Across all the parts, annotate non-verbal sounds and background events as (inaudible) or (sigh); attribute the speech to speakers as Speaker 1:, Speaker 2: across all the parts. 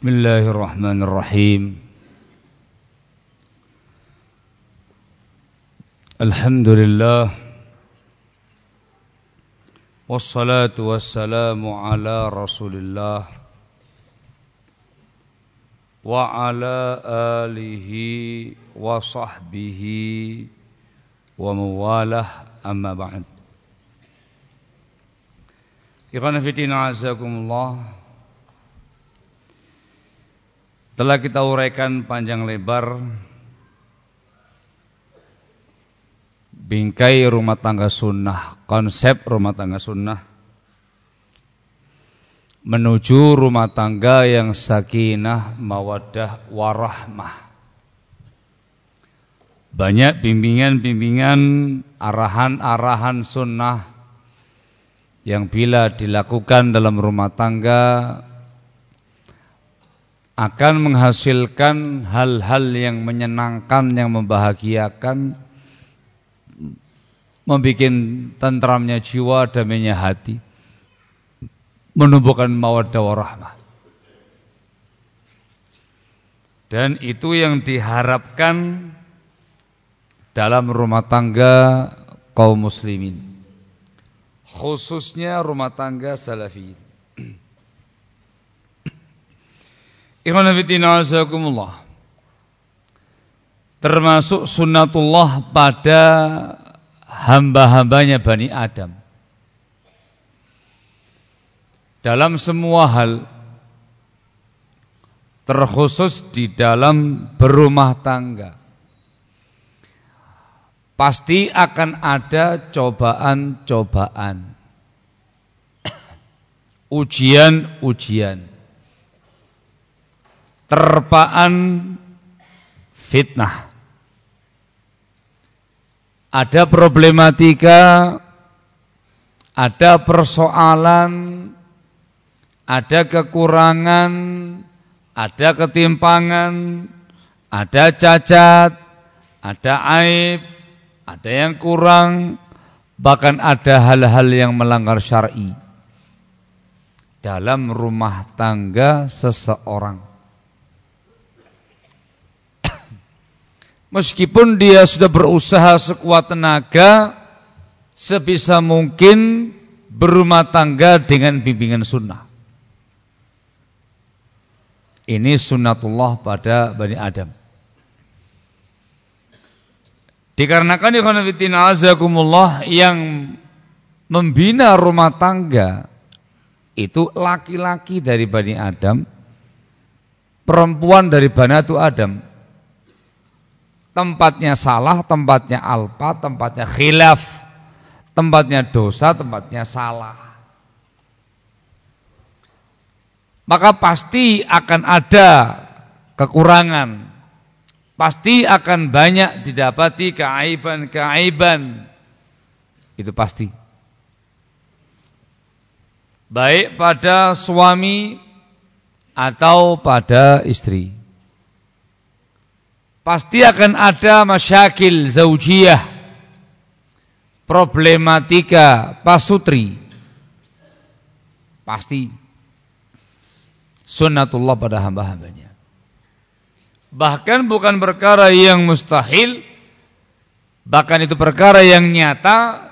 Speaker 1: بسم الله الرحمن الرحيم. الحمد لله والصلاة والسلام على رسول الله وعلى آله وصحبه ومواله أما بعد. Ikhwan Fiddina Azakumullah Telah kita uraikan panjang lebar bingkai rumah tangga sunnah, konsep rumah tangga sunnah menuju rumah tangga yang sakinah, mawaddah, warahmah. Banyak bimbingan-bimbingan, arahan-arahan sunnah yang bila dilakukan dalam rumah tangga akan menghasilkan hal-hal yang menyenangkan, yang membahagiakan, membuat tentramnya jiwa, damainya hati, menumbuhkan mawaddah warahmah. Dan itu yang diharapkan dalam rumah tangga kaum muslimin. Khususnya rumah tangga salafiyin. Ikhwan fillah Termasuk sunnatullah pada hamba-hambanya Bani Adam. Dalam semua hal terkhusus di dalam berumah tangga. Pasti akan ada cobaan-cobaan. (coughs) Ujian-ujian terpaan fitnah. Ada problematika, ada persoalan, ada kekurangan, ada ketimpangan, ada cacat, ada aib, ada yang kurang, bahkan ada hal-hal yang melanggar syar'i dalam rumah tangga seseorang. Meskipun dia sudah berusaha sekuat tenaga Sebisa mungkin berumah tangga dengan bimbingan sunnah. Ini sunnatullah pada Bani Adam. Dikarenakan ikhwanafitina azakumullah yang membina rumah tangga itu laki-laki dari Bani Adam, perempuan dari Banatu Adam tempatnya salah, tempatnya alpa, tempatnya khilaf, tempatnya dosa, tempatnya salah. Maka pasti akan ada kekurangan. Pasti akan banyak didapati keaiban-keaiban. Itu pasti. Baik pada suami atau pada istri pasti akan ada masyakil zaujiyah. Problematika pasutri pasti. Sunnatullah pada hamba-hambanya. Bahkan bukan perkara yang mustahil bahkan itu perkara yang nyata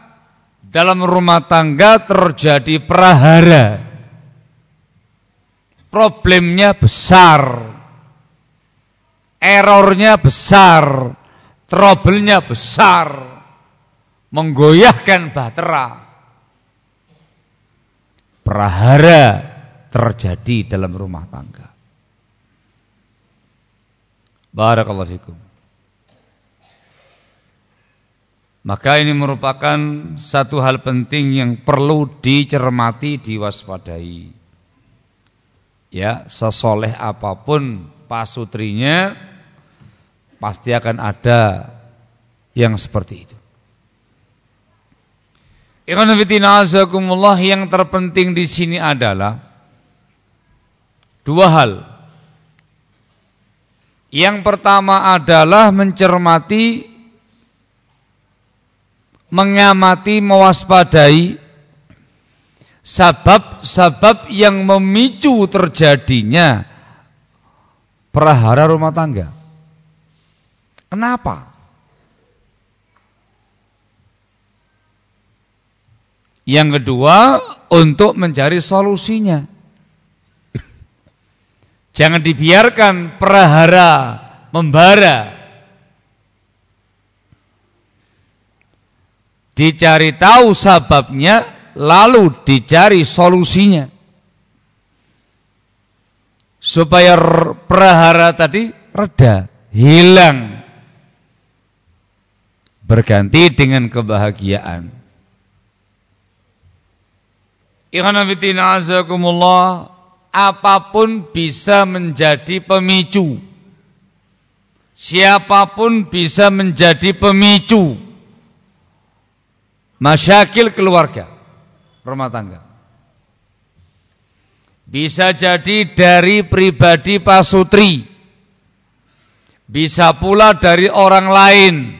Speaker 1: dalam rumah tangga terjadi prahara. Problemnya besar errornya besar, trouble-nya besar, menggoyahkan bahtera. Prahara terjadi dalam rumah tangga. Barakallahu fikum. Maka ini merupakan satu hal penting yang perlu dicermati, diwaspadai. Ya, sesoleh apa pun pasutrinya pasti akan ada yang seperti itu. Ikhwan fillah yang terpenting di sini adalah dua hal. Yang pertama adalah mencermati mengamati mewaspadai sabab-sabab yang memicu terjadinya Perahara rumah tangga. Kenapa? Yang kedua, untuk mencari solusinya. Jangan dibiarkan perahara membara. Dicari tahu sebabnya, lalu dicari solusinya. Supaya perahara tadi reda, hilang. Berganti dengan kebahagiaan. Ikhwanafitina azakumullah Apa pun bisa menjadi pemicu. Siapa pun bisa menjadi pemicu. Masyakil keluarga Rumah tangga. Bisa jadi dari pribadi pasutri. Bisa pula dari orang lain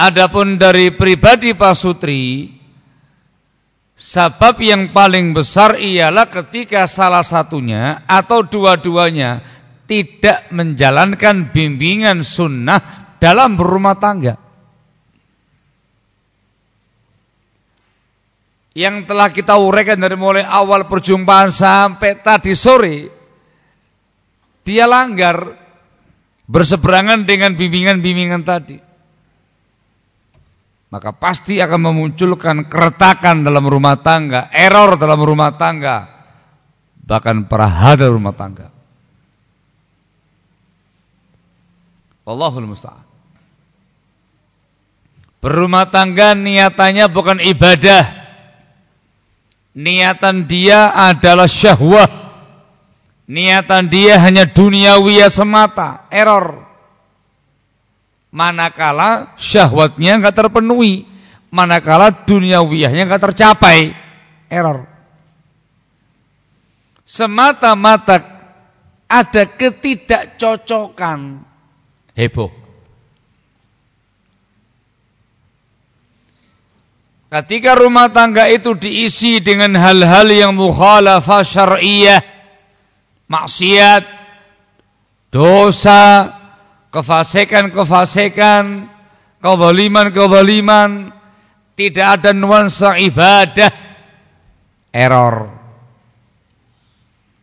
Speaker 1: Adapun dari pribadi Pak Sutri, sebab yang paling besar ialah ketika salah satunya atau dua-duanya tidak menjalankan bimbingan sunnah dalam berumah tangga. Yang telah kita uraikan dari mulai awal perjumpaan sampai tadi sore, dia langgar berseberangan dengan bimbingan-bimbingan tadi maka pasti akan memunculkan keretakan dalam rumah tangga, error dalam rumah tangga, bahkan perahada rumah tangga. Allahul musta'an. Berumah tangga niatannya bukan ibadah. Niatan dia adalah syahwah. Niatan dia hanya duniawiya semata, error manakala syahwatnya nggak terpenuhi, manakala duniawiyahnya nggak tercapai, error. Semata-mata ada ketidakcocokan, heboh. Ketika rumah tangga itu diisi dengan hal-hal yang mukhalafah syar'iyah, maksiat, dosa, kefasikan-kefasikan, kezaliman-kezaliman, tidak ada nuansa ibadah, error.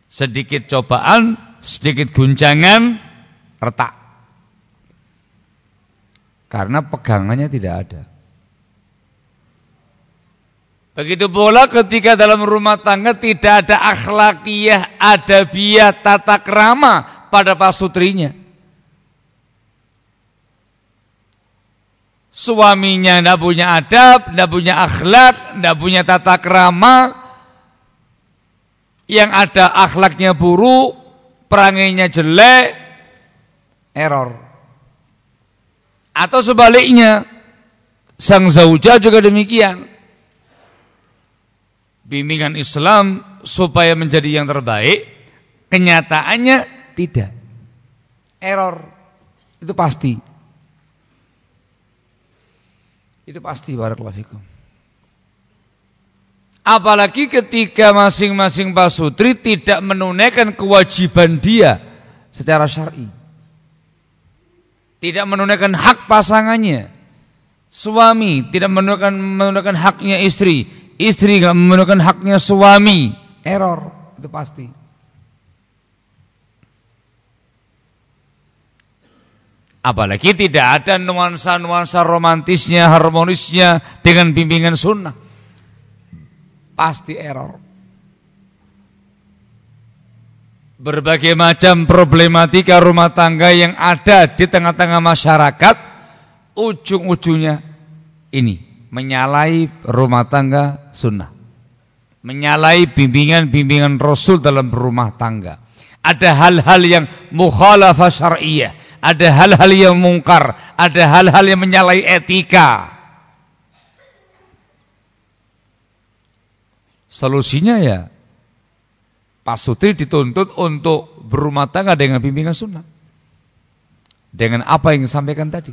Speaker 1: Sedikit cobaan, sedikit guncangan, retak. Karena pegangannya tidak ada. Begitu pula ketika dalam rumah tangga tidak ada akhlakiyah, adabiyah, tata kerama pada pasutrinya. Suaminya tidak punya adab, tidak punya akhlak, tidak punya tata kerama, yang ada akhlaknya buruk, perangainya jelek, error. Atau sebaliknya, sang zauja juga demikian. Bimbingan Islam supaya menjadi yang terbaik, kenyataannya tidak. Error. Itu pasti. Itu pasti barakallahu fikum. Apalagi ketika masing-masing pasutri tidak menunaikan kewajiban dia secara syar'i. Tidak menunaikan hak pasangannya. Suami tidak menunaikan menunaikan haknya istri, istri tidak menunaikan haknya suami. Error, itu pasti. Apalagi tidak ada nuansa-nuansa romantisnya, harmonisnya dengan bimbingan sunnah. Pasti error. Berbagai macam problematika rumah tangga yang ada di tengah-tengah masyarakat, ujung-ujungnya ini, menyalai rumah tangga sunnah. Menyalai bimbingan-bimbingan Rasul dalam rumah tangga. Ada hal-hal yang mukhalafah syariah ada hal-hal yang mungkar, ada hal-hal yang menyalahi etika. Solusinya ya Pak Sutri dituntut untuk berumah tangga dengan bimbingan sunnah. Dengan apa yang disampaikan tadi.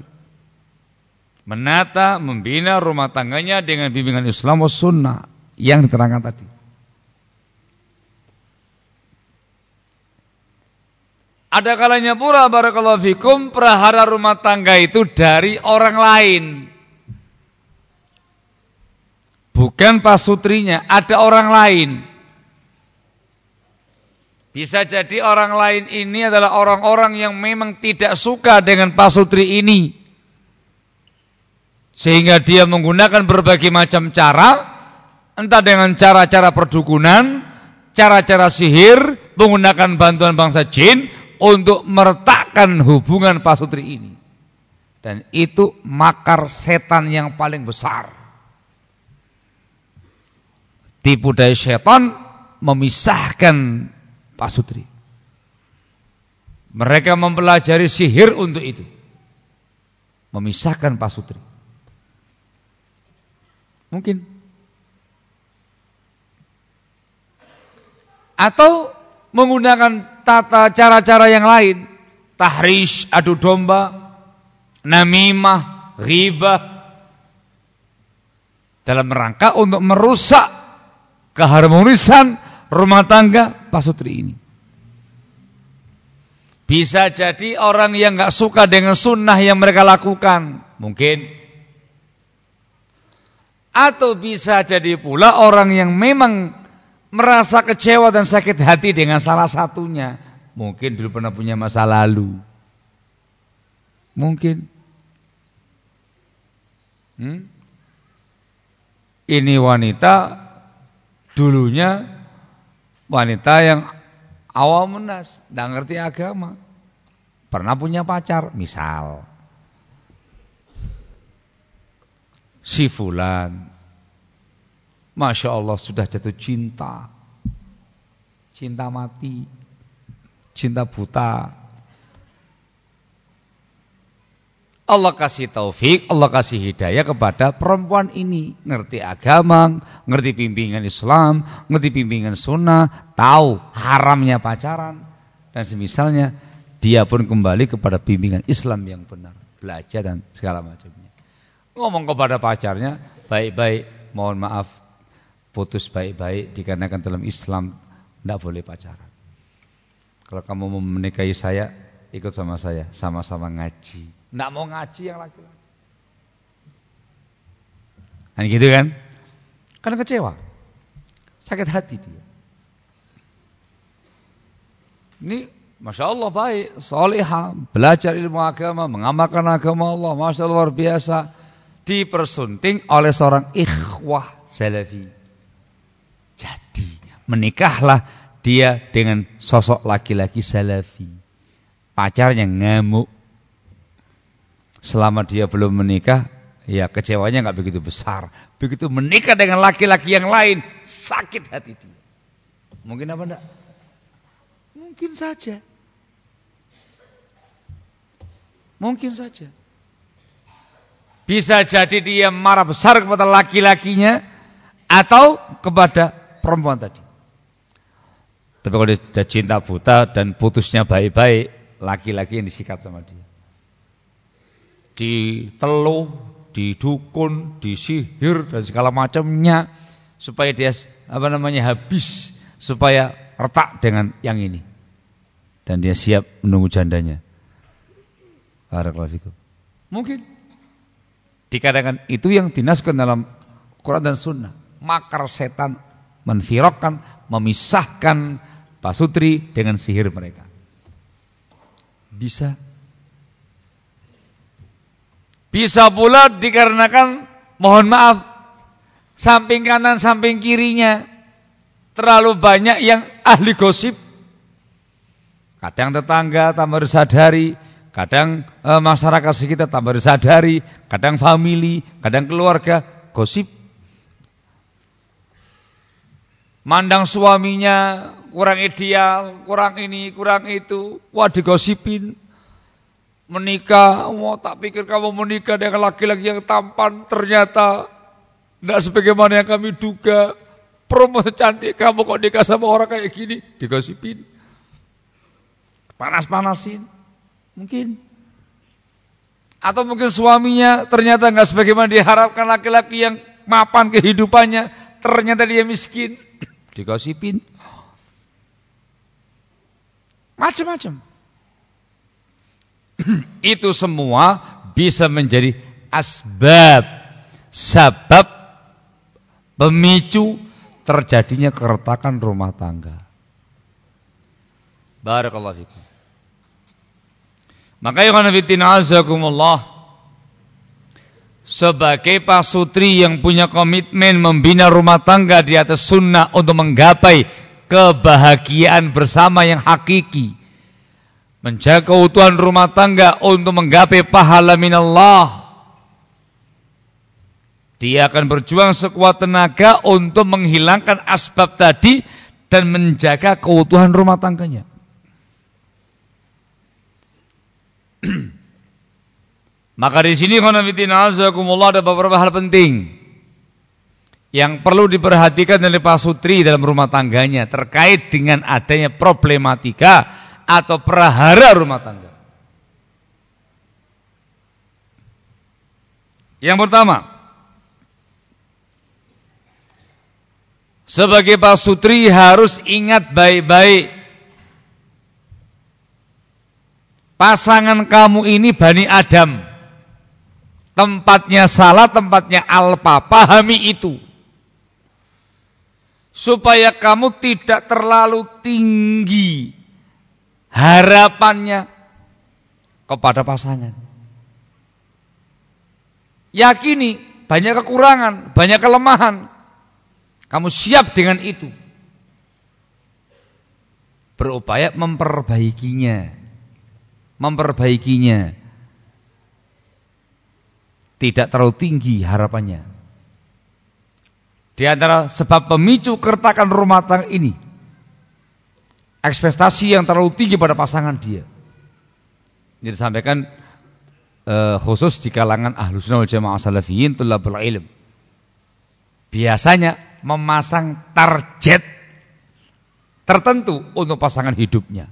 Speaker 1: Menata, membina rumah tangganya dengan bimbingan Islam was sunnah yang diterangkan tadi. Ada kalanya pula barakallahu fikum prahara rumah tangga itu dari orang lain. Bukan pasutrinya, ada orang lain. Bisa jadi orang lain ini adalah orang-orang yang memang tidak suka dengan pasutri ini. Sehingga dia menggunakan berbagai macam cara, entah dengan cara-cara perdukunan, cara-cara sihir, menggunakan bantuan bangsa jin untuk meretakkan hubungan pasutri ini. Dan itu makar setan yang paling besar. Tipu daya setan memisahkan pasutri. Mereka mempelajari sihir untuk itu. Memisahkan pasutri. Mungkin. Atau menggunakan tata cara-cara yang lain. Tahrish, adu domba, namimah, ghibah. Dalam rangka untuk merusak keharmonisan rumah tangga pasutri ini. Bisa jadi orang yang nggak suka dengan sunnah yang mereka lakukan. Mungkin atau bisa jadi pula orang yang memang merasa kecewa dan sakit hati dengan salah satunya. Mungkin dulu pernah punya masa lalu. Mungkin. Hmm? Ini wanita dulunya wanita yang awal menas, tidak ngerti agama. Pernah punya pacar, misal. si fulan Masya Allah sudah jatuh cinta Cinta mati Cinta buta Allah kasih taufik, Allah kasih hidayah kepada perempuan ini. Ngerti agama, ngerti bimbingan Islam, ngerti bimbingan sunnah, tahu haramnya pacaran. Dan semisalnya, dia pun kembali kepada bimbingan Islam yang benar. Belajar dan segala macamnya. Ngomong kepada pacarnya, baik-baik, mohon maaf, putus baik-baik dikarenakan dalam Islam tidak boleh pacaran. Kalau kamu mau menikahi saya, ikut sama saya, sama-sama ngaji. Tidak mau ngaji yang laki-laki. Nah gitu kan? Karena kecewa. Sakit hati dia. Ini Masya Allah baik, solehah, belajar ilmu agama, mengamalkan agama Allah, Masya Allah luar biasa dipersunting oleh seorang ikhwah salafi. Menikahlah dia dengan sosok laki-laki salafi. Pacarnya ngamuk. Selama dia belum menikah, ya kecewanya nggak begitu besar. Begitu menikah dengan laki-laki yang lain, sakit hati dia. Mungkin apa enggak? Mungkin saja. Mungkin saja. Bisa jadi dia marah besar kepada laki-lakinya atau kepada perempuan tadi. Tapi kalau dia cinta buta dan putusnya baik-baik, laki-laki yang disikat sama dia. Diteluh, didukun, disihir dan segala macamnya supaya dia apa namanya habis, supaya retak dengan yang ini. Dan dia siap menunggu jandanya. Barakallahu Mungkin Dikatakan itu yang dinaskan dalam Quran dan Sunnah. Makar setan menfirokkan, memisahkan pasutri dengan sihir mereka. Bisa. Bisa pula dikarenakan mohon maaf samping kanan samping kirinya terlalu banyak yang ahli gosip. Kadang tetangga tak sadari Kadang e, masyarakat sekitar tambah sadari, kadang family, kadang keluarga gosip. Mandang suaminya kurang ideal, kurang ini, kurang itu, wah digosipin. Menikah, wah tak pikir kamu menikah dengan laki-laki yang tampan, ternyata tidak sebagaimana yang kami duga. Promo secantik kamu kok nikah sama orang kayak gini, digosipin. Panas-panasin. Mungkin. Atau mungkin suaminya ternyata nggak sebagaimana diharapkan laki-laki yang mapan kehidupannya, ternyata dia miskin. (clears throat) Dikasipin. Macam-macam. (clears throat) itu semua bisa menjadi asbab, sebab pemicu terjadinya keretakan rumah tangga. Barakallahu fikum. Maka ya azakumullah sebagai pasutri yang punya komitmen membina rumah tangga di atas sunnah untuk menggapai kebahagiaan bersama yang hakiki. Menjaga keutuhan rumah tangga untuk menggapai pahala minallah. Dia akan berjuang sekuat tenaga untuk menghilangkan asbab tadi dan menjaga keutuhan rumah tangganya. (clears throat) Maka di sini ada beberapa hal penting yang perlu diperhatikan oleh Pak Sutri dalam rumah tangganya terkait dengan adanya problematika atau prahara rumah tangga. Yang pertama, sebagai Pak Sutri harus ingat baik-baik pasangan kamu ini Bani Adam. Tempatnya salah, tempatnya alpa. Pahami itu. Supaya kamu tidak terlalu tinggi harapannya kepada pasangan. Yakini banyak kekurangan, banyak kelemahan. Kamu siap dengan itu. Berupaya memperbaikinya. Memperbaikinya tidak terlalu tinggi harapannya. Di antara sebab pemicu keretakan rumah tangga ini, ekspektasi yang terlalu tinggi pada pasangan dia. Ini disampaikan uh, khusus di kalangan ahlu sunnah wal jamaah salafiyin tulabul ilm. Biasanya memasang target tertentu untuk pasangan hidupnya.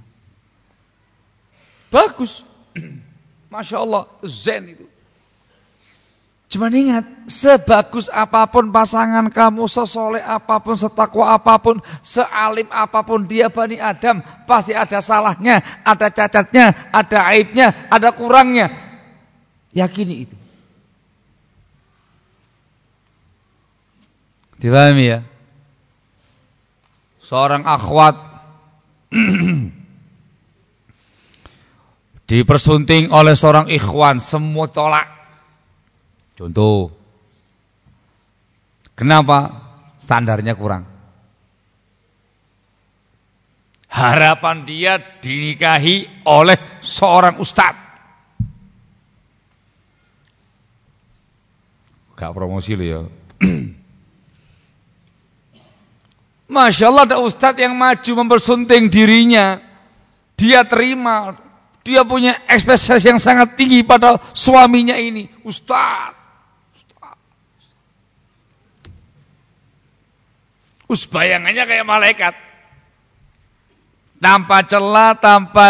Speaker 1: Bagus. (clears throat) Masya Allah, zen itu. Cuma ingat, sebagus apa pun pasangan kamu, sesoleh apa pun, setakwa apa pun, sealim apa pun dia Bani Adam, pasti ada salahnya, ada cacatnya, ada aibnya, ada kurangnya. Yakini itu. Dipahami ya? Seorang akhwat (clears throat) dipersunting oleh seorang ikhwan, semua tolak. Contoh. Kenapa? Standarnya kurang. Harapan dia dinikahi oleh seorang ustadz. Gak promosi lo ya. (clears throat) Masya Allah ada ustadz yang maju mempersunting dirinya. Dia terima. Dia punya ekspektasi yang sangat tinggi pada suaminya ini. Ustadz. Us bayangannya kayak malaikat. Tanpa celah, tanpa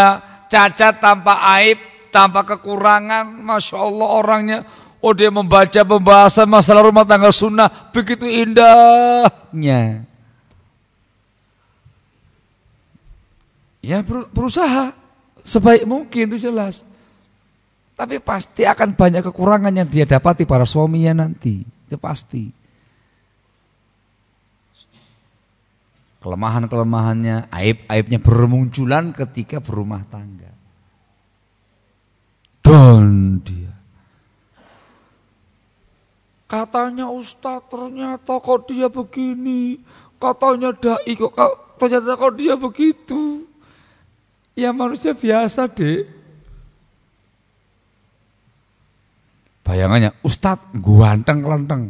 Speaker 1: cacat, tanpa aib, tanpa kekurangan. Masya Allah orangnya. Oh dia membaca pembahasan masalah rumah tangga sunnah. Begitu indahnya. Ya berusaha. Sebaik mungkin itu jelas. Tapi pasti akan banyak kekurangan yang dia dapati para suaminya nanti. Itu pasti. Kelemahan-kelemahannya, aib-aibnya bermunculan ketika berumah tangga. Dan dia katanya Ustaz ternyata kok dia begini, katanya dai kok ternyata kok dia begitu. Ya manusia biasa, Dek. Bayangannya Ustaz ganteng kelenteng.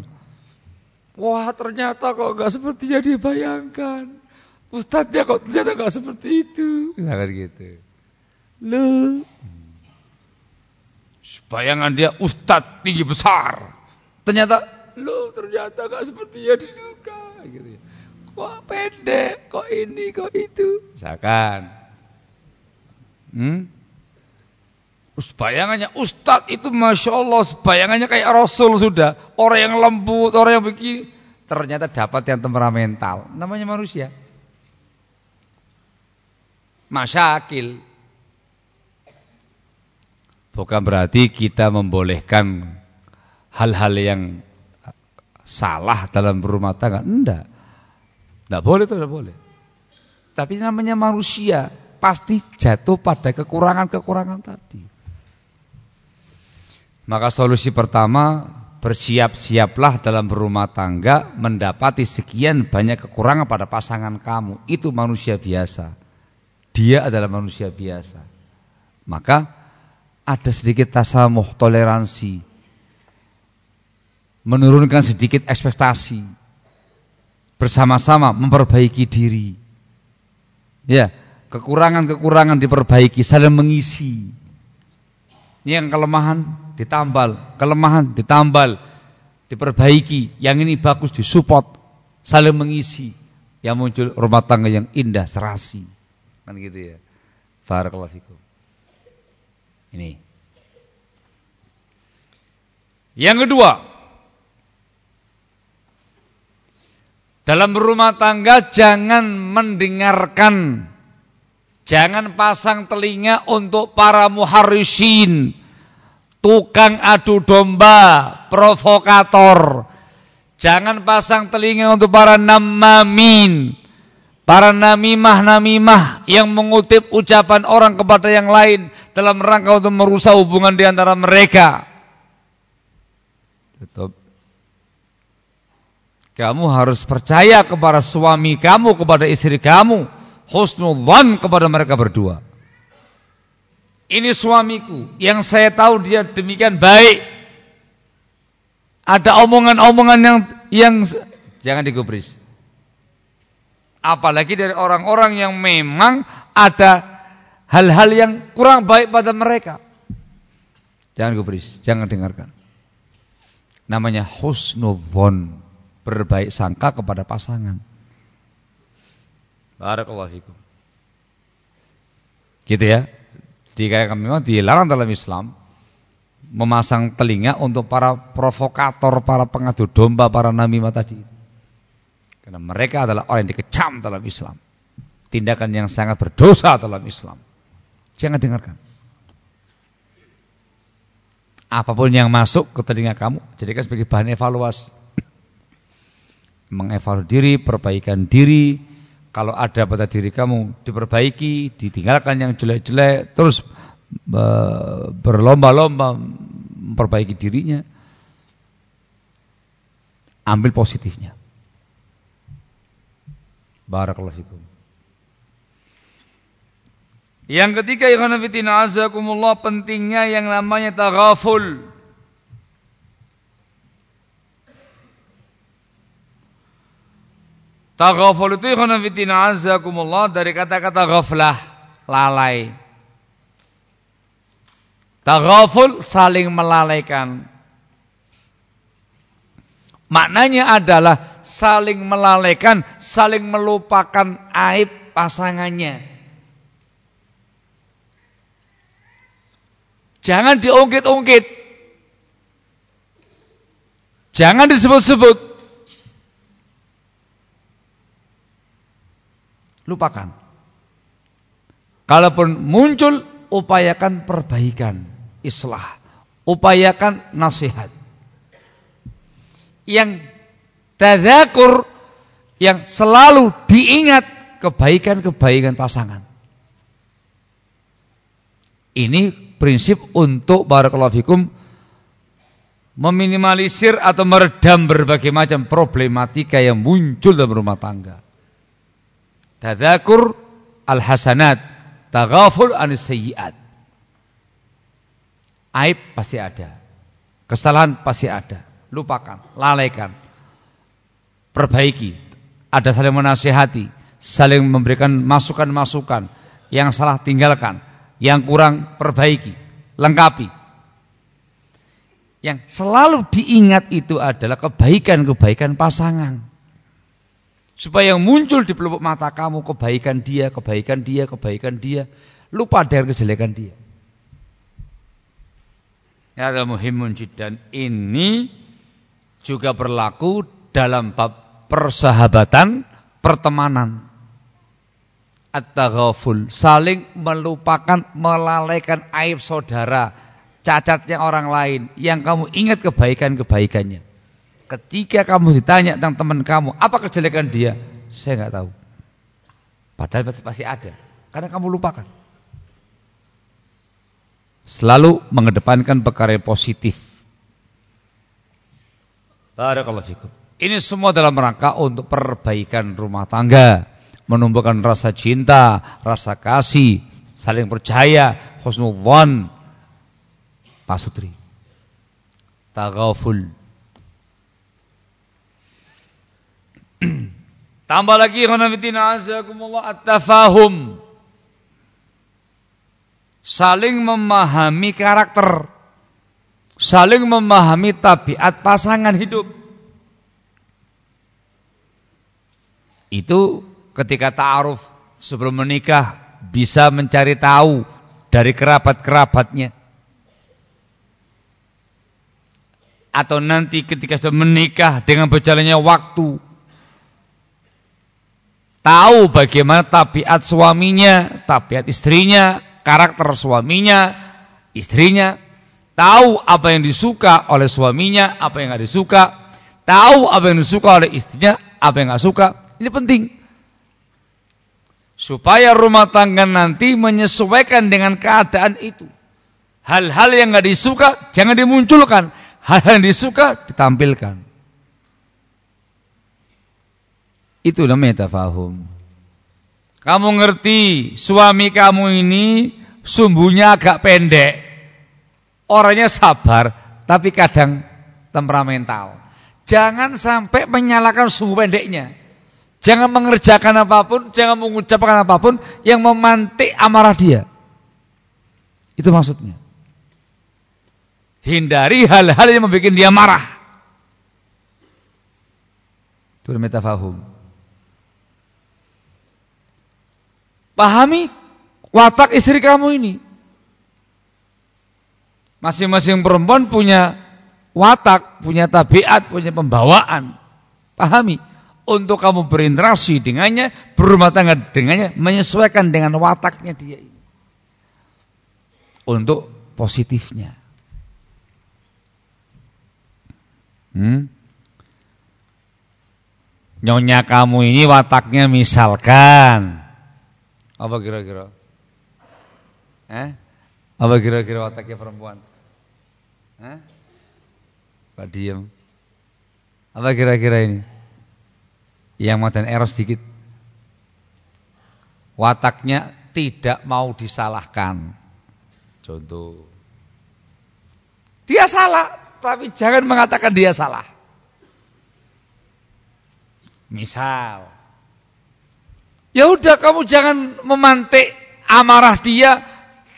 Speaker 1: Wah ternyata kok gak seperti yang dibayangkan. Ustadznya kok ternyata nggak seperti itu. Misalkan gitu. Lu. Bayangan dia ustadz tinggi besar. Ternyata lu ternyata nggak seperti yang diduga. Gitu. Kok pendek, kok ini, kok itu. Misalkan. Hmm? Bayangannya ustadz itu Masya Allah Bayangannya kayak Rasul sudah Orang yang lembut, orang yang begini Ternyata dapat yang temperamental Namanya manusia masyakil. Bukan berarti kita membolehkan hal-hal yang salah dalam berumah tangga. Enggak. Enggak boleh enggak boleh. Tapi namanya manusia pasti jatuh pada kekurangan-kekurangan tadi. Maka solusi pertama bersiap-siaplah dalam berumah tangga mendapati sekian banyak kekurangan pada pasangan kamu. Itu manusia biasa. Dia adalah manusia biasa. Maka ada sedikit tasamuh, toleransi. Menurunkan sedikit ekspektasi. Bersama-sama memperbaiki diri. Ya, kekurangan-kekurangan diperbaiki, saling mengisi. Yang kelemahan ditambal, kelemahan ditambal, diperbaiki. Yang ini bagus disupport, saling mengisi. Yang muncul rumah tangga yang indah, serasi. Kan gitu ya. Barakallahu fikum. Ini. Yang kedua, dalam rumah tangga jangan mendengarkan jangan pasang telinga untuk para muharrisin, tukang adu domba, provokator. Jangan pasang telinga untuk para namamin, Para namimah-namimah yang mengutip ucapan orang kepada yang lain dalam rangka untuk merusak hubungan di antara mereka. Tutup. Kamu harus percaya kepada suami kamu, kepada istri kamu. Husnudhan kepada mereka berdua. Ini suamiku yang saya tahu dia demikian baik. Ada omongan-omongan yang yang jangan digubris apalagi dari orang-orang yang memang ada hal-hal yang kurang baik pada mereka. Jangan gubris, jangan dengarkan. Namanya husnudzon, berbaik sangka kepada pasangan. Barakallahu fikum. Gitu ya. Jika memang dilarang dalam Islam memasang telinga untuk para provokator, para pengadu domba, para namimah tadi. Karena mereka adalah orang yang dikecam dalam Islam. Tindakan yang sangat berdosa dalam Islam. Jangan dengarkan. Apa pun yang masuk ke telinga kamu, jadikan sebagai bahan evaluasi. (clears throat) Mengevaluasi diri, perbaikan diri. Kalau ada pada diri kamu, diperbaiki, ditinggalkan yang jelek-jelek, terus berlomba-lomba memperbaiki dirinya. Ambil positifnya. Barakallahu fikum. Yang ketiga yang fitina azakumullah pentingnya yang namanya taghaful. Taghaful itu yang fitina azakumullah dari kata-kata ghaflah, lalai. Taghaful saling melalaikan. Maknanya adalah saling melalaikan, saling melupakan aib pasangannya. Jangan diungkit-ungkit. Jangan disebut-sebut. Lupakan. Kalaupun muncul, upayakan perbaikan, islah. Upayakan nasihat yang tadakur yang selalu diingat kebaikan-kebaikan pasangan. Ini prinsip untuk barakallahu fikum meminimalisir atau meredam berbagai macam problematika yang muncul dalam rumah tangga. Tadakur al-hasanat, taghaful anis. Aib pasti ada. Kesalahan pasti ada lupakan, lalaikan. Perbaiki. Ada saling menasihati, saling memberikan masukan-masukan. Yang salah tinggalkan, yang kurang perbaiki, lengkapi. Yang selalu diingat itu adalah kebaikan-kebaikan pasangan. Supaya yang muncul di pelupuk mata kamu kebaikan dia, kebaikan dia, kebaikan dia. Lupa dari kejelekan dia. Ya, muhimun jiddan. Ini juga berlaku dalam bab persahabatan, pertemanan. At-taghaful, saling melupakan, melalaikan aib saudara, cacatnya orang lain, yang kamu ingat kebaikan-kebaikannya. Ketika kamu ditanya tentang teman kamu, apa kejelekan dia? Saya nggak tahu. Padahal pasti ada, karena kamu lupakan. Selalu mengedepankan perkara yang positif. Barakallahu fikum. Ini semua dalam rangka untuk perbaikan rumah tangga, menumbuhkan rasa cinta, rasa kasih, saling percaya, husnudzan. Pak Sutri. Taghaful. (clears throat) Tambah lagi khonafidina azakumullah at-tafahum. Saling memahami karakter. Saling memahami tabiat pasangan hidup. Itu ketika ta'aruf sebelum menikah bisa mencari tahu dari kerabat-kerabatnya. Atau nanti ketika sudah menikah dengan berjalannya waktu. Tahu bagaimana tabiat suaminya, tabiat istrinya, karakter suaminya, istrinya. Tahu apa yang disuka oleh suaminya, apa yang tidak disuka. Tahu apa yang disuka oleh istrinya, apa yang tidak suka. Ini penting. Supaya rumah tangga nanti menyesuaikan dengan keadaan itu. Hal-hal yang nggak disuka jangan dimunculkan. Hal-hal yang disuka ditampilkan. Itu namanya tafahum. Kamu ngerti suami kamu ini sumbunya agak pendek. Orangnya sabar, tapi kadang temperamental. Jangan sampai menyalahkan sumbu pendeknya. Jangan mengerjakan apa pun, jangan mengucapkan apa pun yang memantik amarah dia. Itu maksudnya. Hindari hal-hal yang membuat dia marah. Itu metafahum. Pahami watak istri kamu ini. Masing-masing perempuan punya watak, punya tabiat, punya pembawaan. Pahami untuk kamu berinteraksi dengannya, berumah tangga dengannya, menyesuaikan dengan wataknya dia ini. Untuk positifnya. Hmm? Nyonya kamu ini wataknya misalkan apa kira-kira? Eh? Apa kira-kira wataknya perempuan? Eh? Pak. Apa kira-kira ini? Yang modern eros sedikit. Wataknya tidak mau disalahkan. Contoh. Dia salah tapi jangan mengatakan dia salah. Misal. Ya udah kamu jangan memantik amarah dia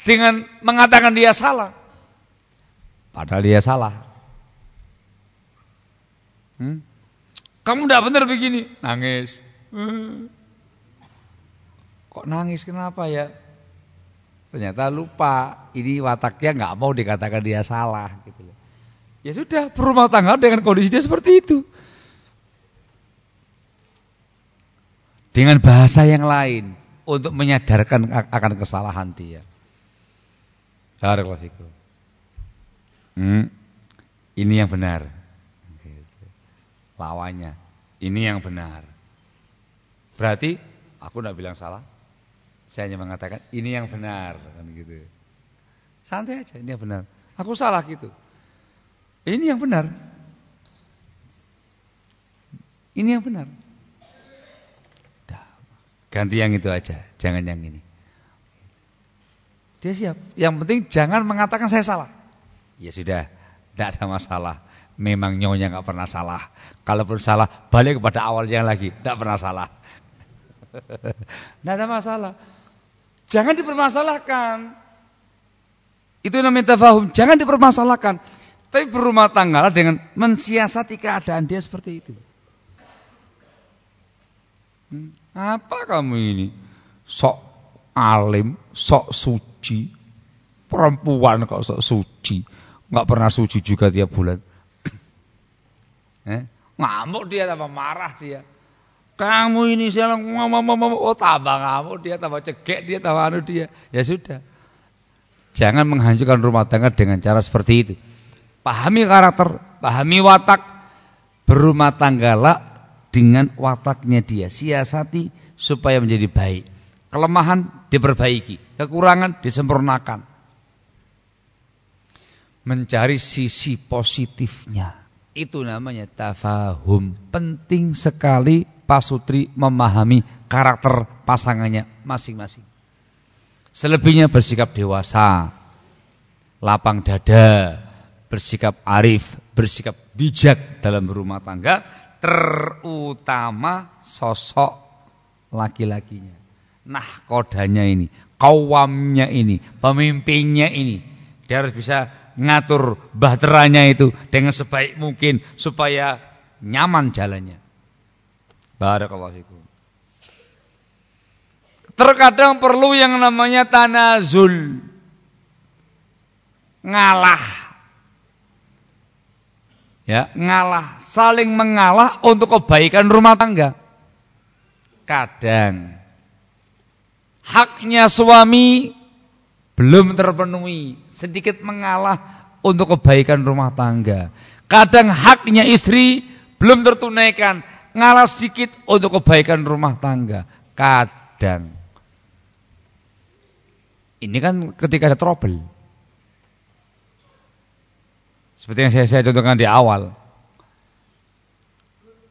Speaker 1: dengan mengatakan dia salah. Padahal dia salah. Hmm? Kamu tidak benar begini. Nangis. Kok nangis kenapa ya? Ternyata lupa. Ini wataknya nggak mau dikatakan dia salah. Gitu. Ya sudah, berumah tangga dengan kondisi dia seperti itu. Dengan bahasa yang lain. Untuk menyadarkan akan kesalahan dia. Hmm. Ini yang benar lawannya. Ini yang benar. Berarti aku tidak bilang salah. Saya hanya mengatakan ini yang benar kan gitu. Santai aja, ini yang benar. Aku salah gitu. Ini yang benar. Ini yang benar. Ganti yang itu aja, jangan yang ini. Dia siap. Yang penting jangan mengatakan saya salah. Ya sudah, tidak ada masalah. Memang nyonya nggak pernah salah. Kalaupun salah, balik kepada awalnya lagi, tidak pernah salah. (laughs) Tidak ada masalah. Jangan dipermasalahkan. Itu namanya tafahum. Jangan dipermasalahkan. Tapi berumah tangga dengan mensiasati keadaan dia seperti itu. Hmm, apa kamu ini? Sok alim, sok suci. Perempuan kok sok suci. Nggak pernah suci juga tiap bulan. Eh? Ngamuk dia tambah marah dia. Kamu ini siapa oh tambah ngamuk dia tambah cegek dia tambah anu dia. Ya sudah. Jangan menghancurkan rumah tangga dengan cara seperti itu. Pahami karakter, pahami watak, berumah tanggalah dengan wataknya dia. Siasati supaya menjadi baik. Kelemahan diperbaiki, kekurangan disempurnakan. Mencari sisi positifnya. Itu namanya tafahum. Penting sekali pasutri memahami karakter pasangannya masing-masing. Selebihnya bersikap dewasa, lapang dada, bersikap arif, bersikap bijak dalam rumah tangga, terutama sosok laki-lakinya. Nah, kodanya ini, kawamnya ini, pemimpinnya ini. Dia harus bisa ngatur bahteranya itu dengan sebaik mungkin supaya nyaman jalannya. Barakallahu fikum. Terkadang perlu yang namanya tanazul. Ngalah. Ya, ngalah, saling mengalah untuk kebaikan rumah tangga. Kadang haknya suami belum terpenuhi, sedikit mengalah untuk kebaikan rumah tangga. Kadang haknya istri belum tertunaikan, ngalah sedikit untuk kebaikan rumah tangga. Kadang ini kan ketika ada trouble. Seperti yang saya, saya contohkan di awal.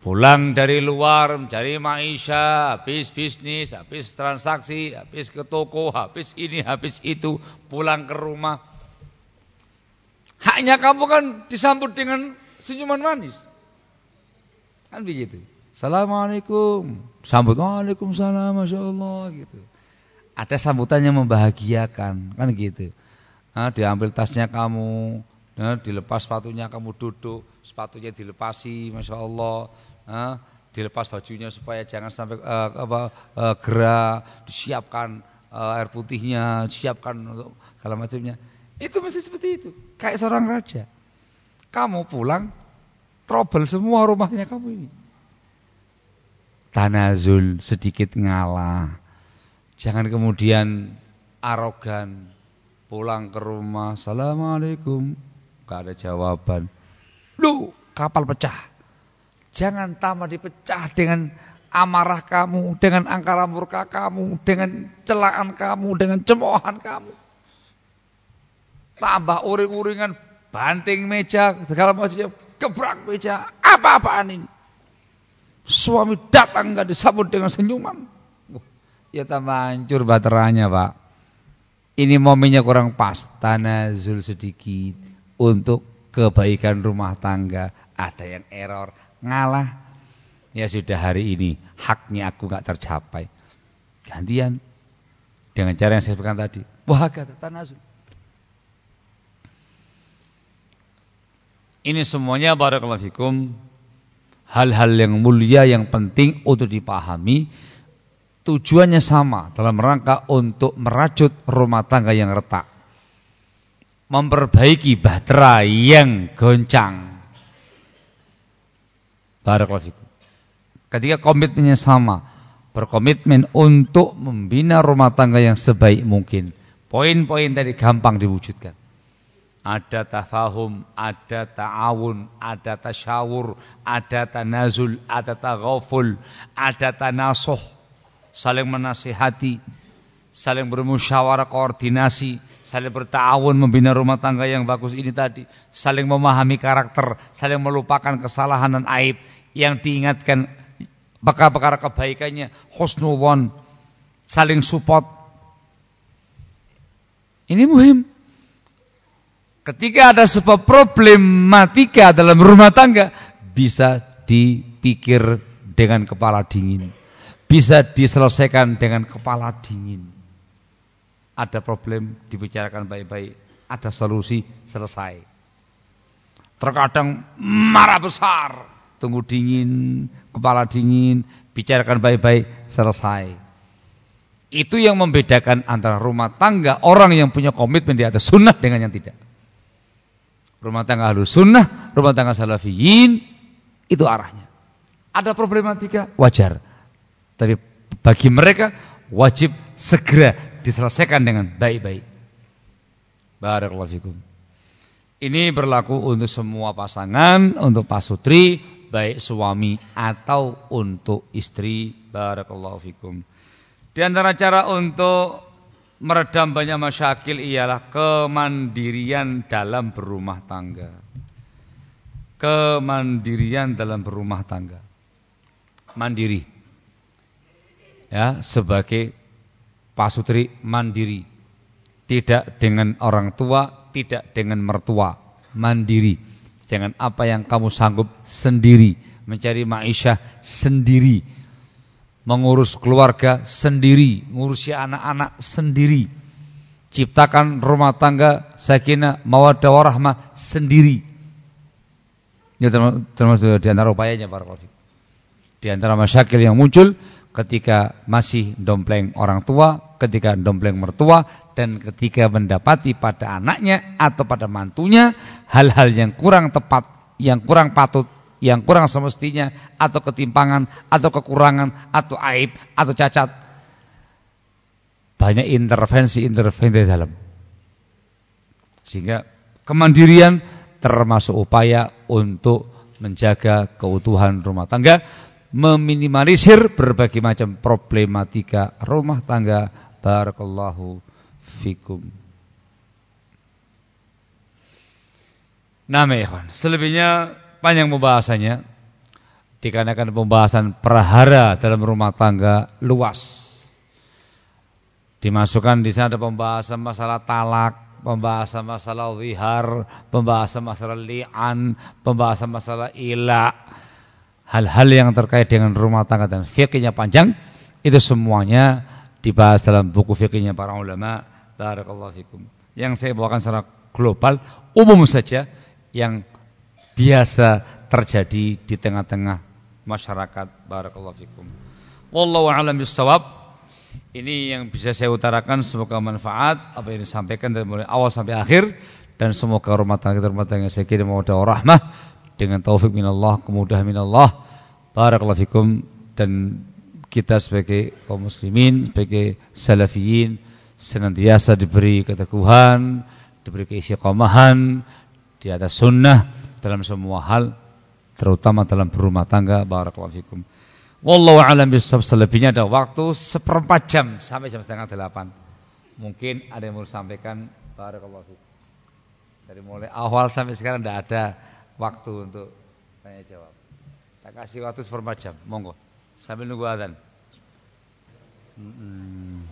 Speaker 1: Pulang dari luar mencari maisha, habis bisnis, habis transaksi, habis ke toko, habis ini, habis itu, pulang ke rumah. Haknya kamu kan disambut dengan senyuman manis. Kan begitu. Assalamualaikum. Sambut Waalaikumsalam, Masya Allah gitu ada sambutan yang membahagiakan kan gitu nah, diambil tasnya kamu nah, dilepas sepatunya kamu duduk sepatunya dilepasi masya Allah nah, dilepas bajunya supaya jangan sampai uh, apa uh, gerah disiapkan uh, air putihnya disiapkan untuk segala macamnya. Itu mesti seperti itu. Kayak seorang raja. Kamu pulang trouble semua rumahnya kamu ini. Tanazul sedikit ngalah Jangan kemudian arogan. Pulang ke rumah, Assalamualaikum, gak ada jawaban. Lu kapal pecah. Jangan tambah dipecah dengan amarah kamu, dengan angkara murka kamu, dengan celaan kamu, dengan cemoohan kamu. Tambah uring-uringan, banting meja, segala macamnya, gebrak meja, apa-apaan ini. Suami datang nggak disambut dengan senyuman ya tambah hancur baterainya pak. Ini momennya kurang pas, tanazul sedikit untuk kebaikan rumah tangga. Ada yang error, ngalah. Ya sudah hari ini haknya aku nggak tercapai. Gantian dengan cara yang saya sebutkan tadi. Wah kata tanazul. Ini semuanya barakallahu fikum hal-hal yang mulia yang penting untuk dipahami tujuannya sama dalam rangka untuk merajut rumah tangga yang retak. Memperbaiki bahtera yang goncang. Barakallahu Ketika komitmennya sama, berkomitmen untuk membina rumah tangga yang sebaik mungkin. Poin-poin tadi gampang diwujudkan. Ada tafahum, ada ta'awun, ada tasyawur, ada tanazul, ada taghaful, ada tanasuh saling menasihati, saling bermusyawarah koordinasi, saling bertawun membina rumah tangga yang bagus ini tadi, saling memahami karakter, saling melupakan kesalahan dan aib yang diingatkan perkara-perkara kebaikannya, husnul saling support. Ini muhim. Ketika ada sebuah problematika dalam rumah tangga bisa dipikir dengan kepala dingin bisa diselesaikan dengan kepala dingin. Ada problem dibicarakan baik-baik, ada solusi selesai. Terkadang marah besar, tunggu dingin, kepala dingin, bicarakan baik-baik, selesai. Itu yang membedakan antara rumah tangga orang yang punya komitmen di atas sunnah dengan yang tidak. Rumah tangga halus sunnah, rumah tangga salafiyin, itu arahnya. Ada problematika, wajar. Tapi bagi mereka wajib segera diselesaikan dengan baik-baik. Barakallahu fikum. Ini berlaku untuk semua pasangan, untuk pasutri, baik suami atau untuk istri. Barakallahu fikum. Di antara cara untuk meredam banyak masyakil ialah kemandirian dalam berumah tangga. Kemandirian dalam berumah tangga. Mandiri. Ya, sebagai pasutri mandiri. Tidak dengan orang tua, tidak dengan mertua, mandiri. Jangan apa yang kamu sanggup sendiri, mencari maisha sendiri, mengurus keluarga sendiri, ngurusi anak-anak sendiri. Ciptakan rumah tangga sakinah mawaddah warahmah sendiri. Ini termasuk di antara upayanya para Di antara masyakil yang muncul ketika masih dompleng orang tua, ketika dompleng mertua, dan ketika mendapati pada anaknya atau pada mantunya hal-hal yang kurang tepat, yang kurang patut, yang kurang semestinya, atau ketimpangan, atau kekurangan, atau aib, atau cacat. Banyak intervensi-intervensi di dalam. Sehingga kemandirian termasuk upaya untuk menjaga keutuhan rumah tangga meminimalisir berbagai macam problematika rumah tangga. Barakallahu fikum. Nah, ikhwan, selebihnya panjang pembahasannya dikarenakan pembahasan perhara dalam rumah tangga luas. Dimasukkan di sana ada pembahasan masalah talak, pembahasan masalah wihar, pembahasan masalah li'an, pembahasan masalah ila' hal-hal yang terkait dengan rumah tangga dan fikihnya panjang itu semuanya dibahas dalam buku fikihnya para ulama. Barakallahu fikum. Yang saya bawakan secara global umum saja yang biasa terjadi di tengah-tengah masyarakat. Barakallahu fikum. Wallahu a'lam bissawab. Ini yang bisa saya utarakan semoga manfaat apa yang disampaikan dari mulai awal sampai akhir dan semoga rumah tangga rumah tangga saya kira mau rahmah dengan taufik minallah, kemudahan minallah. Barakallahu fikum dan kita sebagai kaum muslimin, sebagai salafiyin senantiasa diberi keteguhan, diberi keistiqomahan di atas sunnah dalam semua hal, terutama dalam berumah tangga. Barakallahu fikum. Wallahu a'lam bishawab. Selebihnya ada waktu seperempat jam sampai jam setengah delapan. Mungkin ada yang mau sampaikan. Barakallahu fikum. Dari mulai awal sampai sekarang tidak ada waktu untuk tanya jawab. Tak kasih waktu seperempat jam, monggo. Sambil nunggu adzan. Hmm.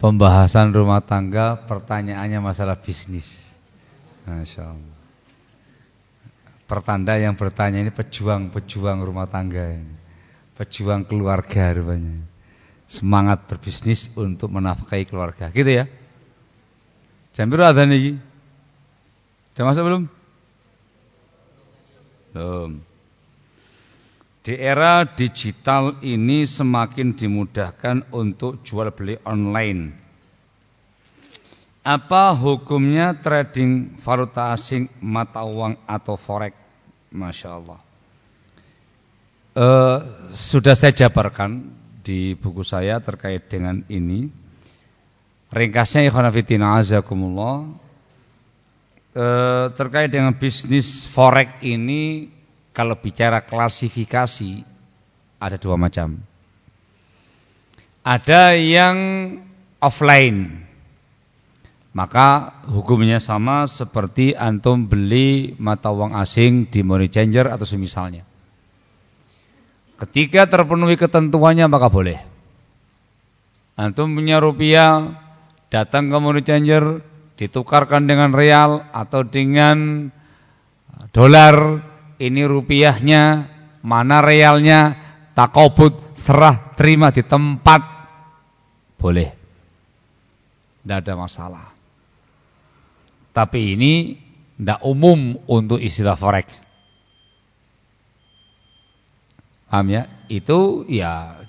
Speaker 1: Pembahasan rumah tangga, pertanyaannya masalah bisnis. Masya Allah. Pertanda yang bertanya ini pejuang-pejuang rumah tangga ini. Pejuang keluarga rupanya. Semangat berbisnis untuk menafkahi keluarga. Gitu ya. Jam berapa adzan ini? Sudah masuk belum? Di era digital ini semakin dimudahkan untuk jual beli online. Apa hukumnya trading valuta asing mata uang atau forex? Masya Allah. Uh, sudah saya jabarkan di buku saya terkait dengan ini. Ringkasnya ikhwanafidina azakumullah e, terkait dengan bisnis forex ini kalau bicara klasifikasi ada dua macam. Ada yang offline. Maka hukumnya sama seperti antum beli mata uang asing di money changer atau semisalnya. Ketika terpenuhi ketentuannya maka boleh. Antum punya rupiah, datang ke money changer, ditukarkan dengan real atau dengan dolar ini rupiahnya mana realnya takobut serah terima di tempat. Boleh. Tidak ada masalah. Tapi ini tidak umum untuk istilah forex. Paham ya? Itu ya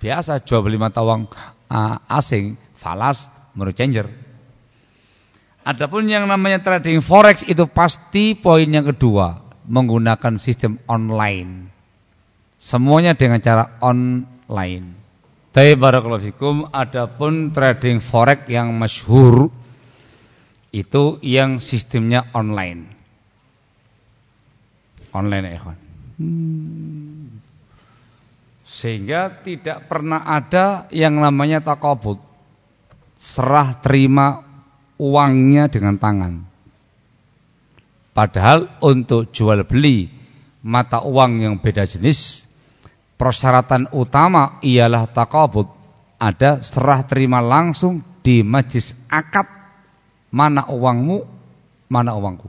Speaker 1: biasa jual beli mata uang uh, asing falas menurut changer Adapun yang namanya trading forex itu pasti poin yang kedua, menggunakan sistem online. Semuanya dengan cara online. Tapi barakallahu fikum, adapun trading forex yang masyhur Itu yang sistemnya online. Online ya Hmm. Sehingga tidak pernah ada yang namanya takabut. Serah terima uangnya dengan tangan. Padahal untuk jual beli mata uang yang beda jenis, persyaratan utama ialah takabut. Ada serah terima langsung di majlis akad mana uangmu, mana uangku.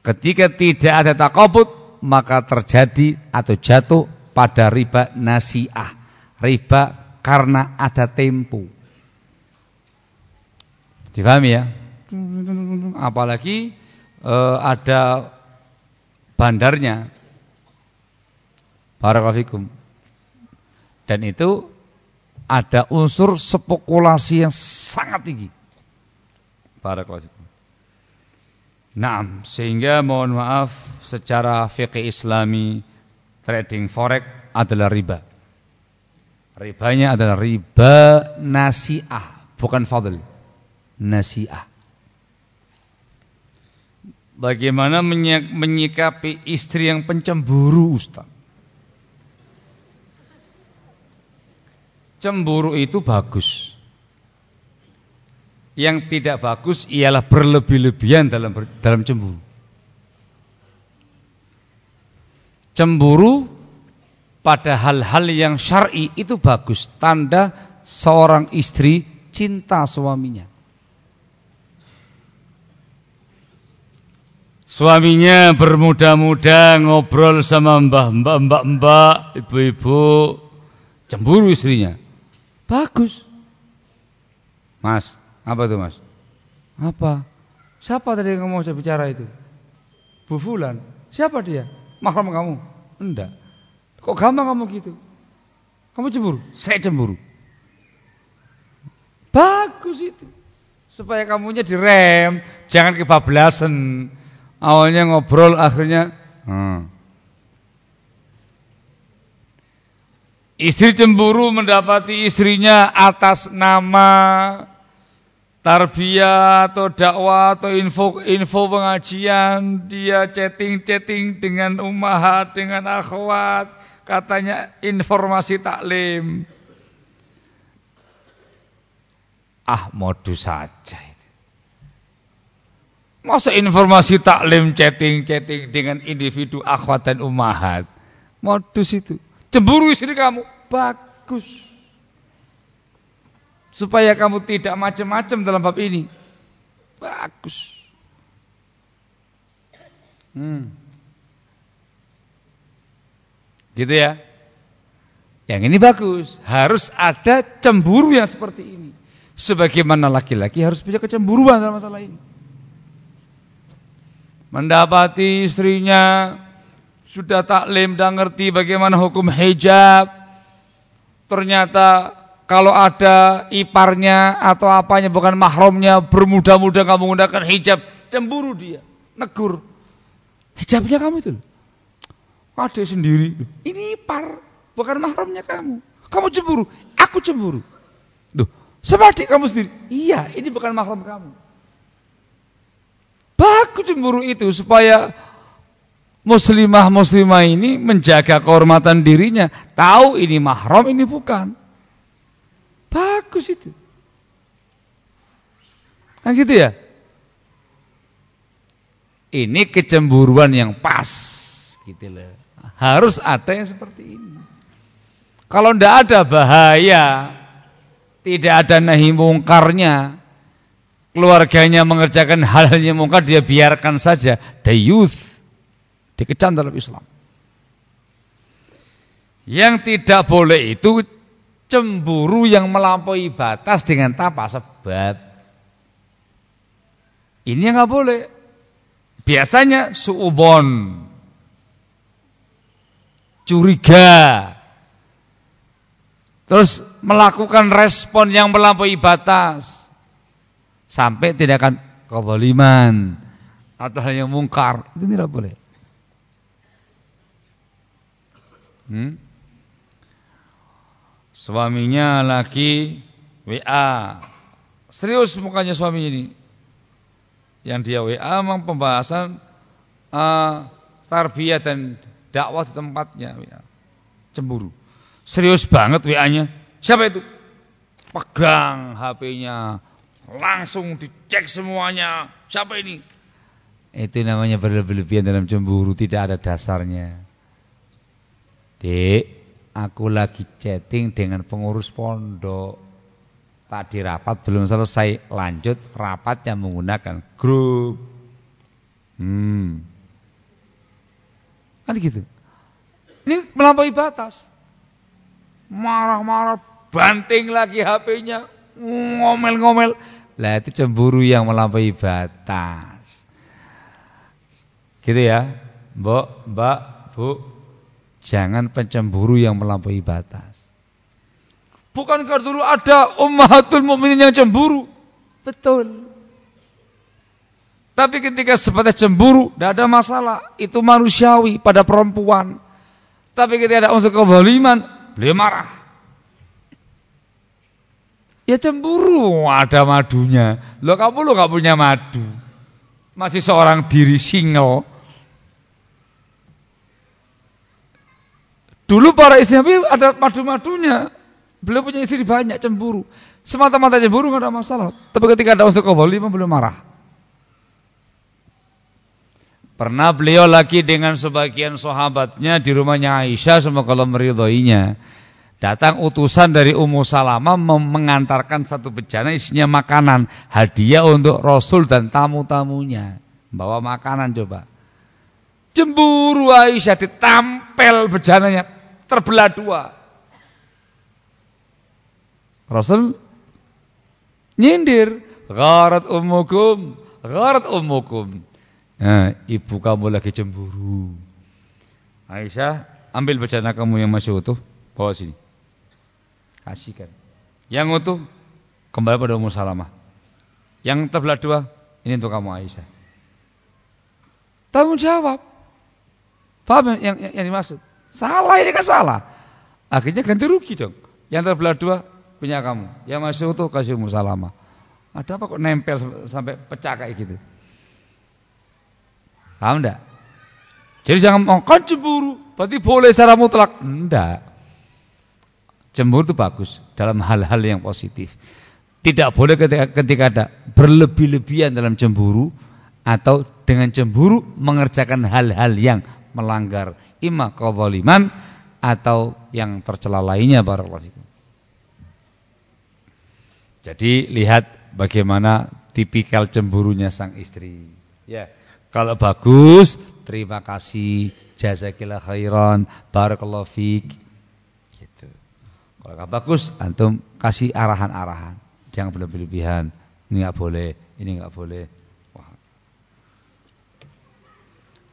Speaker 1: Ketika tidak ada takabut, maka terjadi atau jatuh pada riba nasiah. Riba karena ada tempo. Difahami ya? Apalagi uh, ada bandarnya. Barakallahu Dan itu ada unsur spekulasi yang sangat tinggi. Barakallahu Nah, sehingga mohon maaf secara fikih Islami trading forex adalah riba. Ribanya adalah riba nasiah, bukan fadl. Nasiah. Bagaimana menyikapi istri yang pencemburu Ustaz? Cemburu itu bagus. Yang tidak bagus ialah berlebih-lebihan dalam dalam cemburu. Cemburu pada hal-hal yang syar'i itu bagus, tanda seorang istri cinta suaminya. Suaminya bermuda-muda ngobrol sama mbah-mbah, mbak-mbak, ibu-ibu, cemburu istrinya. Bagus. Mas, apa itu mas? Apa? Siapa tadi yang mau saya bicara itu? Bu Fulan. Siapa dia? Mahram kamu? Enggak. Kok gampang kamu gitu? Kamu cemburu? Saya cemburu. Bagus itu. Supaya kamunya direm, jangan kebablasan. Awalnya ngobrol, akhirnya hmm. Istri cemburu mendapati istrinya atas nama tarbiyah atau dakwah atau info info pengajian. Dia chatting-chatting dengan ummahat dengan akhwat. Katanya informasi taklim. Ah modus saja Masa informasi taklim chatting-chatting dengan individu akhwat dan ummahat? Modus itu. Cemburu istri kamu. Bagus. Supaya kamu tidak macam-macam dalam bab ini. Bagus. Hmm. Gitu ya. Yang ini bagus. Harus ada cemburu yang seperti ini. Sebagaimana laki-laki harus punya kecemburuan dalam masalah ini mendapati istrinya sudah taklim dan ngerti bagaimana hukum hijab. Ternyata kalau ada iparnya atau apanya bukan mahramnya bermuda-muda kamu menggunakan hijab, cemburu dia, negur. Hijabnya kamu itu. Ada sendiri. Ini ipar, bukan mahramnya kamu. Kamu cemburu, aku cemburu. Duh, adik kamu sendiri. Iya, ini bukan mahram kamu. Bagus cemburu itu supaya muslimah-muslimah ini menjaga kehormatan dirinya. Tahu ini mahram, ini bukan. Bagus itu. Kan gitu ya? Ini kecemburuan yang pas. Gitu loh. Harus ada yang seperti ini. Kalau tidak ada bahaya, tidak ada nahi mungkarnya, keluarganya mengerjakan hal-hal yang mungkar dia biarkan saja. Youth dikecam dalam Islam. Yang tidak boleh itu cemburu yang melampaui batas dengan tanpa sebab. Ini yang nggak boleh. Biasanya suubon. Curiga. Terus melakukan respon yang melampaui batas sampai tidak akan kezaliman atau hal yang mungkar itu tidak boleh. Hmm? Suaminya laki WA Serius mukanya suami ini. Yang dia WA memang pembahasan uh, tarbiyah dan dakwah di tempatnya. WA. Cemburu. Serius banget WA-nya. Siapa itu? Pegang HP-nya. Langsung dicek semuanya. Siapa ini? Itu namanya berlebihan dalam cemburu. Tidak ada dasarnya. Dek, aku lagi chatting dengan pengurus pondok. Tadi rapat belum selesai, lanjut rapat yang menggunakan grup. Hmm. Kan gitu. Ini melampaui batas. Marah-marah, banting lagi HP-nya, ngomel-ngomel. Lah itu cemburu yang melampaui batas. Gitu ya. Mbok, Mbak, Bu, jangan pencemburu yang melampaui batas. Bukankah dulu ada ummahatul mukminin yang cemburu? Betul. Tapi ketika sebatas cemburu, tidak ada masalah. Itu manusiawi pada perempuan. Tapi ketika ada unsur kezaliman, beliau marah. Ya cemburu, ada madunya. Lo kamu lo gak punya madu. Masih seorang diri single. Dulu para istri ada madu-madunya. Beliau punya istri banyak cemburu. Semata-mata cemburu nggak ada masalah. Tapi ketika ada unsur kebolima beliau marah. Pernah beliau lagi dengan sebagian sahabatnya di rumahnya Aisyah semoga Allah meridhoinya. Datang utusan dari Ummu Salamah mengantarkan satu bejana isinya makanan, hadiah untuk Rasul dan tamu-tamunya. Bawa makanan coba. Cemburu Aisyah ditampel bejananya terbelah dua. Rasul nyindir, gharat ummukum, gharat ummukum. Nah, ibu kamu lagi cemburu. Aisyah, ambil bejana kamu yang masih utuh, bawa sini. Kasihkan. Yang utuh kembali pada Ummu Salamah. Yang terbelah dua, ini untuk kamu Aisyah. Tanggung jawab. Paham yang, yang, yang dimaksud? Salah ini kan salah. Akhirnya ganti rugi dong. Yang terbelah dua, punya kamu. Yang masih utuh kasih Ummu Salamah. Ada apa kok nempel sampai pecah kayak gitu? Paham enggak? Jadi jangan mau kan cemburu, berarti boleh secara mutlak. Enggak. Cemburu itu bagus dalam hal-hal yang positif. Tidak boleh ketika, ketika ada berlebih-lebihan dalam cemburu atau dengan cemburu mengerjakan hal-hal yang melanggar imma kezaliman atau yang tercela lainnya barakallahu jadi lihat bagaimana tipikal cemburunya sang istri. Ya, kalau bagus, terima kasih, jazakillah khairan, barakallahu fiik. Kalau nggak bagus, antum kasih arahan-arahan. Jangan berlebihan. Ini nggak boleh, ini nggak boleh. Wah.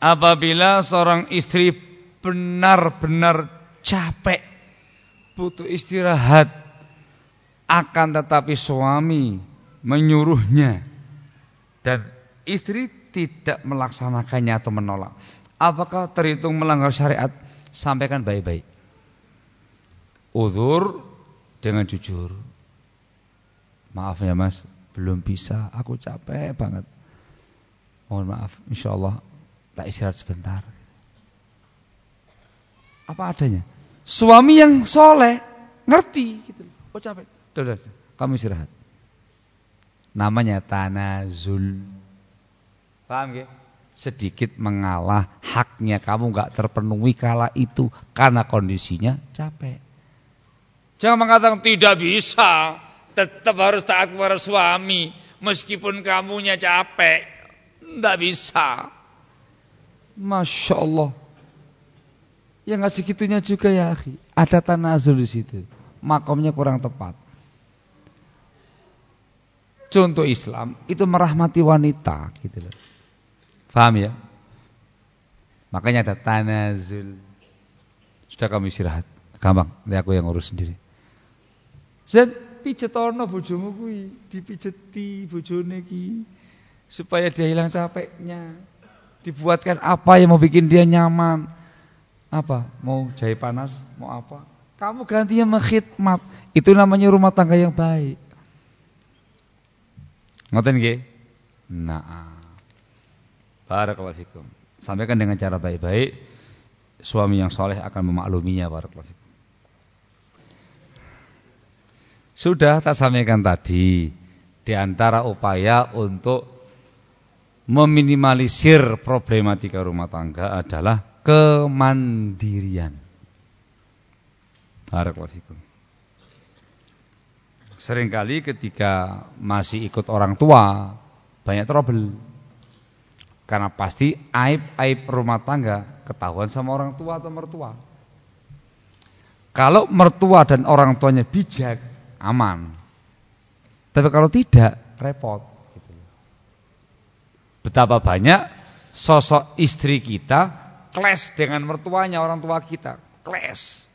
Speaker 1: Apabila seorang istri benar-benar capek, butuh istirahat, akan tetapi suami menyuruhnya dan istri tidak melaksanakannya atau menolak. Apakah terhitung melanggar syariat? Sampaikan baik-baik. Udur dengan jujur. Maaf ya mas, belum bisa. Aku capek banget. Mohon maaf, insya Allah tak istirahat sebentar. Apa adanya? Suami yang soleh ngerti gitu. Oh capek. Udah, udah, kamu istirahat. Namanya tanazul. Paham ya? Sedikit mengalah haknya kamu nggak terpenuhi kala itu karena kondisinya capek. Jangan mengatakan tidak bisa, tetap harus taat kepada suami meskipun kamunya capek. Tidak bisa. Masya Allah. Ya nggak segitunya juga ya, akhi. Ada tanazul di situ. Makomnya kurang tepat contoh Islam itu merahmati wanita gitu loh. Paham ya? Makanya ada tanazul. Sudah kamu istirahat. Gampang, nanti aku yang urus sendiri. Zen pijet ono bojomu kuwi, dipijeti bojone ki supaya dia hilang capeknya. Dibuatkan apa yang mau bikin dia nyaman. Apa? Mau jahe panas, mau apa? Kamu gantinya mengkhidmat. Itu namanya rumah tangga yang baik. Ngoten nggih? Nah. Barakallahu fikum. Sampaikan dengan cara baik-baik, suami yang soleh akan memakluminya barakallahu fikum. Sudah tak sampaikan tadi di antara upaya untuk meminimalisir problematika rumah tangga adalah kemandirian. Seringkali ketika masih ikut orang tua banyak trouble. Karena pasti aib-aib rumah tangga ketahuan sama orang tua atau mertua. Kalau mertua dan orang tuanya bijak, aman. Tapi kalau tidak, repot. Gitu. Betapa banyak sosok istri kita kles dengan mertuanya orang tua kita, kles.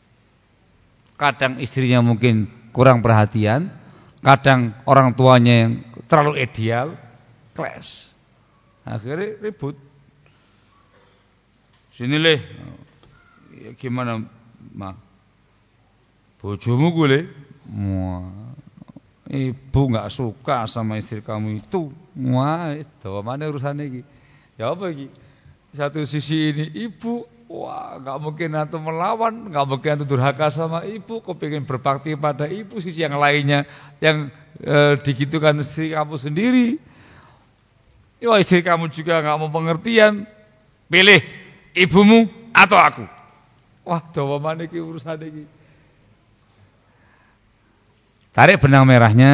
Speaker 1: Kadang istrinya mungkin kurang perhatian, kadang orang tuanya yang terlalu ideal, clash. Akhirnya ribut. Sini leh, ya, gimana ma? Bojomu gue Ibu nggak suka sama istri kamu itu. Wah, itu mana urusan ini? Ya apa lagi? Satu sisi ini ibu, Wah, nggak mungkin antum melawan, nggak mungkin antum durhaka sama ibu, kepingin berbakti pada ibu. Sisi yang lainnya yang e, digitukan istri kamu sendiri. Ya istri kamu juga nggak mau pengertian. Pilih ibumu atau aku. Wah, dawa mana ki urusan ini. Tarik benang merahnya.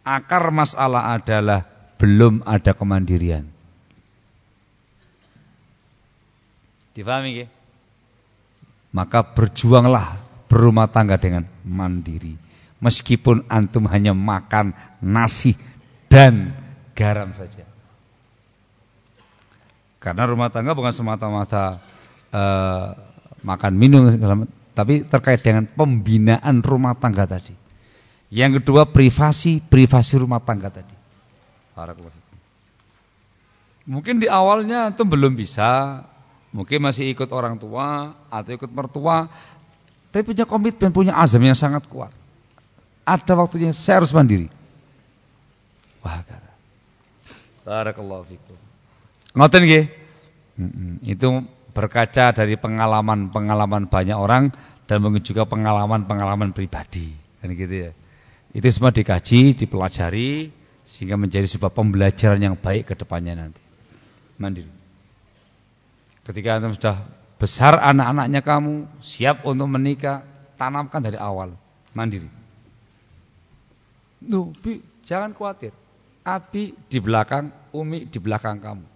Speaker 1: Akar masalah adalah belum ada kemandirian. Difahami ya? Maka berjuanglah berumah tangga dengan mandiri. Meskipun antum hanya makan nasi dan garam saja. Karena rumah tangga bukan semata-mata uh, makan minum, tapi terkait dengan pembinaan rumah tangga tadi. Yang kedua privasi, privasi rumah tangga tadi. Mungkin di awalnya antum belum bisa Mungkin masih ikut orang tua atau ikut mertua, tapi punya komitmen, punya azam yang sangat kuat. Ada waktunya saya harus mandiri. Wah, Barakallahu fikum. Ngoten nggih? Itu berkaca dari pengalaman-pengalaman banyak orang dan mungkin juga pengalaman-pengalaman pribadi. Kan gitu ya. Itu semua dikaji, dipelajari sehingga menjadi sebuah pembelajaran yang baik ke depannya nanti. Mandiri. Ketika antum sudah besar anak-anaknya kamu, siap untuk menikah, tanamkan dari awal, mandiri. Nuh, Bi, jangan khawatir. Abi di belakang, Umi di belakang kamu.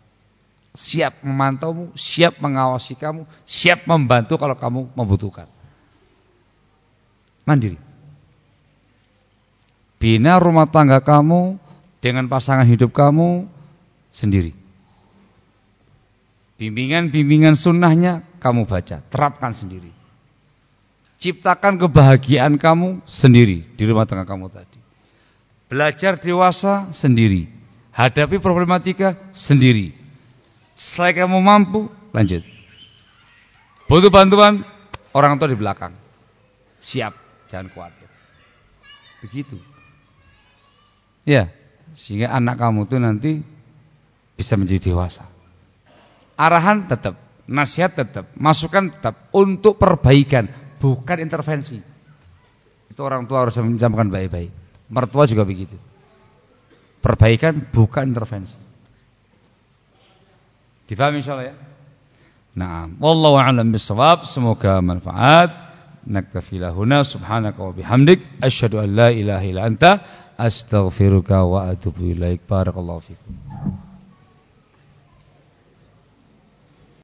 Speaker 1: Siap memantaumu, siap mengawasi kamu, siap membantu kalau kamu membutuhkan. Mandiri. Bina rumah tangga kamu dengan pasangan hidup kamu sendiri. Bimbingan-bimbingan sunnahnya kamu baca, terapkan sendiri. Ciptakan kebahagiaan kamu sendiri di rumah tangga kamu tadi. Belajar dewasa sendiri. Hadapi problematika sendiri. Setelah kamu mampu, lanjut. Butuh bantuan, orang tua di belakang. Siap, jangan khawatir. Begitu. Ya, sehingga anak kamu itu nanti bisa menjadi dewasa arahan tetap, nasihat tetap, masukan tetap untuk perbaikan, bukan intervensi. Itu orang tua harus menjalankan baik-baik. Mertua juga begitu. Perbaikan bukan intervensi. Difahami insyaallah ya? Nah, wallahu a'lam bissawab. Semoga manfaat. Naktafi lahuna subhanaka wa bihamdik asyhadu an la ilaha illa anta astaghfiruka wa atubu ilaik. Barakallahu fikum.